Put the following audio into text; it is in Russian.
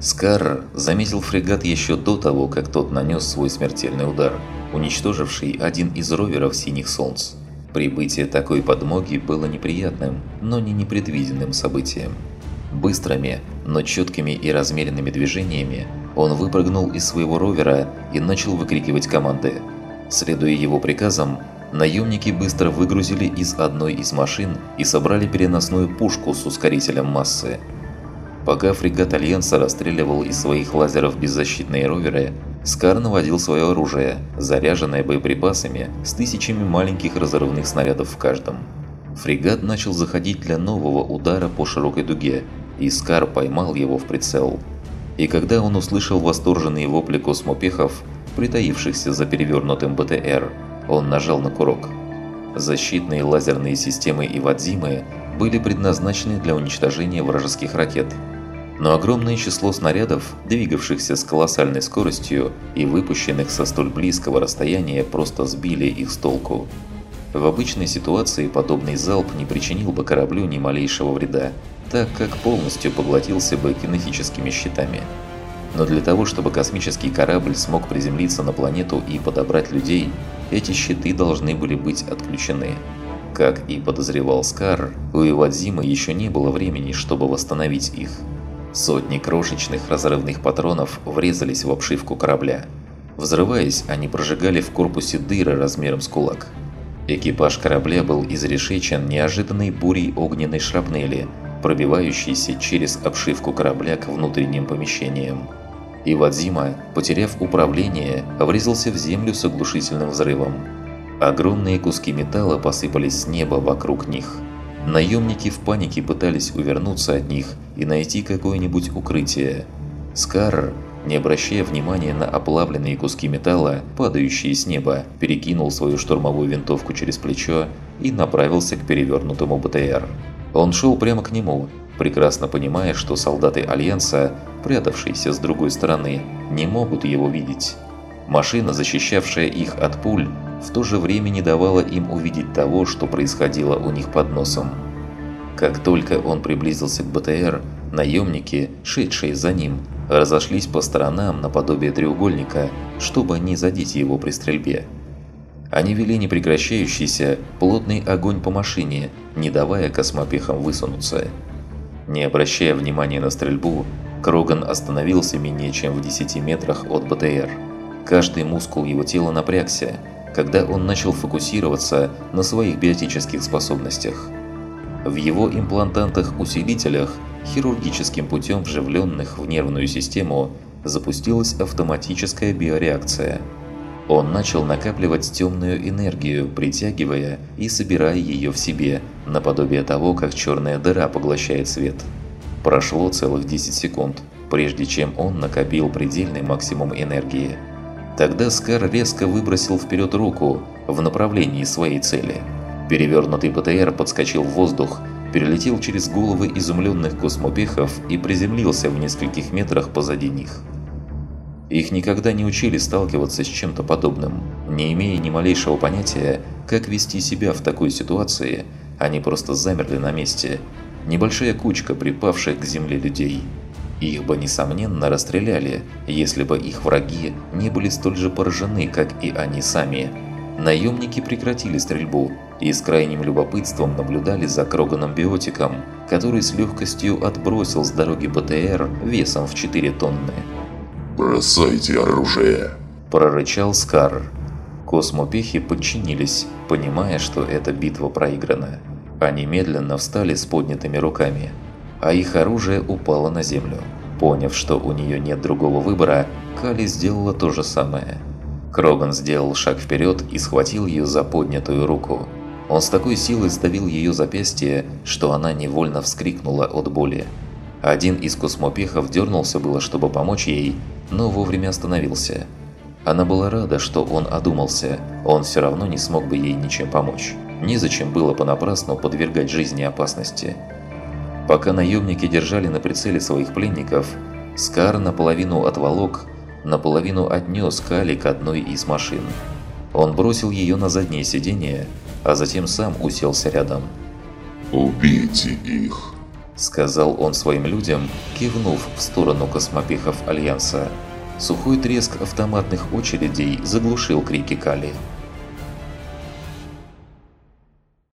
Скар заметил фрегат еще до того, как тот нанес свой смертельный удар, уничтоживший один из роверов «Синих солнц». Прибытие такой подмоги было неприятным, но не непредвиденным событием. Быстрыми, но четкими и размеренными движениями он выпрыгнул из своего ровера и начал выкрикивать команды. Следуя его приказам, наемники быстро выгрузили из одной из машин и собрали переносную пушку с ускорителем массы. Пока фрегат Альянса расстреливал из своих лазеров беззащитные роверы, Скар наводил свое оружие, заряженное боеприпасами с тысячами маленьких разрывных снарядов в каждом. Фрегат начал заходить для нового удара по широкой дуге, и Скар поймал его в прицел. И когда он услышал восторженные вопли космопехов, притаившихся за перевернутым БТР, он нажал на курок. Защитные лазерные системы Ивадзимы были предназначены для уничтожения вражеских ракет. Но огромное число снарядов, двигавшихся с колоссальной скоростью и выпущенных со столь близкого расстояния, просто сбили их с толку. В обычной ситуации подобный залп не причинил бы кораблю ни малейшего вреда, так как полностью поглотился бы кинетическими щитами. Но для того, чтобы космический корабль смог приземлиться на планету и подобрать людей, эти щиты должны были быть отключены. Как и подозревал Скар, у Ивадзимы еще не было времени, чтобы восстановить их. Сотни крошечных разрывных патронов врезались в обшивку корабля. Взрываясь, они прожигали в корпусе дыры размером с кулак. Экипаж корабля был изрешечен неожиданной бурей огненной шрапнели, пробивающейся через обшивку корабля к внутренним помещениям. Ивадзима, потеряв управление, врезался в землю с оглушительным взрывом. Огромные куски металла посыпались с неба вокруг них. Наемники в панике пытались увернуться от них и найти какое-нибудь укрытие. Скар, не обращая внимания на оплавленные куски металла, падающие с неба, перекинул свою штурмовую винтовку через плечо и направился к перевернутому БТР. Он шел прямо к нему, прекрасно понимая, что солдаты Альянса, прятавшиеся с другой стороны, не могут его видеть. Машина, защищавшая их от пуль, в то же время не давала им увидеть того, что происходило у них под носом. Как только он приблизился к БТР, наемники, шедшие за ним, разошлись по сторонам наподобие треугольника, чтобы не задеть его при стрельбе. Они вели непрекращающийся, плотный огонь по машине, не давая космопехам высунуться. Не обращая внимания на стрельбу, Кроган остановился менее чем в 10 метрах от БТР. Каждый мускул его тела напрягся, когда он начал фокусироваться на своих биотических способностях. В его имплантантах-усилителях хирургическим путем вживленных в нервную систему, запустилась автоматическая биореакция. Он начал накапливать темную энергию, притягивая и собирая ее в себе, наподобие того, как черная дыра поглощает свет. Прошло целых 10 секунд, прежде чем он накопил предельный максимум энергии. Тогда Скар резко выбросил вперед руку в направлении своей цели. Перевернутый ПТР подскочил в воздух, перелетел через головы изумленных космопехов и приземлился в нескольких метрах позади них. Их никогда не учили сталкиваться с чем-то подобным. Не имея ни малейшего понятия, как вести себя в такой ситуации, они просто замерли на месте. Небольшая кучка припавших к земле людей. Их бы, несомненно, расстреляли, если бы их враги не были столь же поражены, как и они сами. Наемники прекратили стрельбу и с крайним любопытством наблюдали за Кроганом Биотиком, который с легкостью отбросил с дороги БТР весом в 4 тонны. «Бросайте оружие!» – прорычал Скар. Космопехи подчинились, понимая, что эта битва проиграна. Они медленно встали с поднятыми руками, а их оружие упало на землю. Поняв, что у нее нет другого выбора, Кали сделала то же самое. Кроган сделал шаг вперед и схватил ее за поднятую руку. Он с такой силой сдавил ее запястье, что она невольно вскрикнула от боли. Один из космопехов дернулся было, чтобы помочь ей, но вовремя остановился. Она была рада, что он одумался, он все равно не смог бы ей ничем помочь. Незачем было понапрасну подвергать жизни опасности. Пока наемники держали на прицеле своих пленников, Скар наполовину отволок, наполовину отнес Кали к одной из машин. Он бросил ее на заднее сиденье, а затем сам уселся рядом. «Убейте их!» сказал он своим людям, кивнув в сторону космопехов Альянса. Сухой треск автоматных очередей заглушил крики Кали.